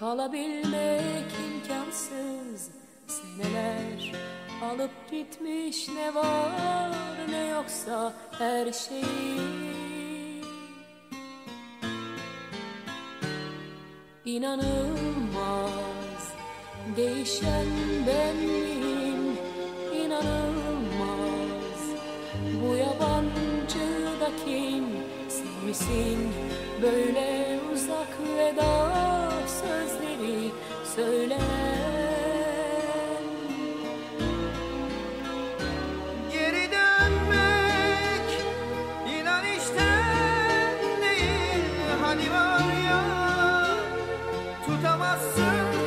Kalabilmek imkansız. Seneler Alıp gitmiş ne var ne yoksa her şeyi. İnanılmaz değişen benliğim inanılmaz. Bu yabancı da kim misin? Böyle uzak veda sözleri söyler Geri dönmek inan değil. Hani var ya Tutamazsın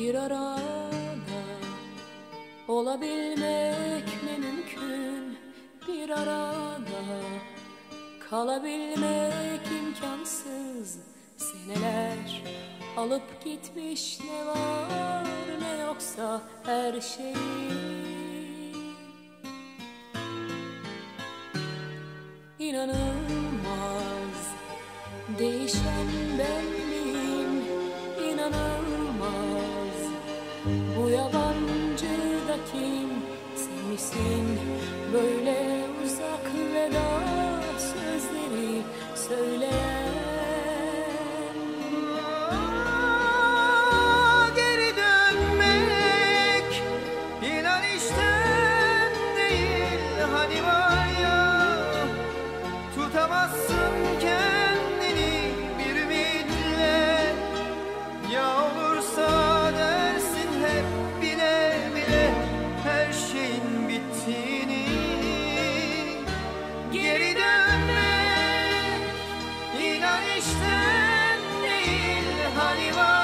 Bir arada olabilmek ne mümkün? Bir arada kalabilmek imkansız. Seneler alıp gitmiş ne var ne yoksa her şeyi İnanılmaz Değişen benliğim yabancı da kim sen misin Böyle uzak veda sözleri söyleyen? Geri dönmek inan işten değil. Hani var ya Tutamazsın Geçtin değil hani var?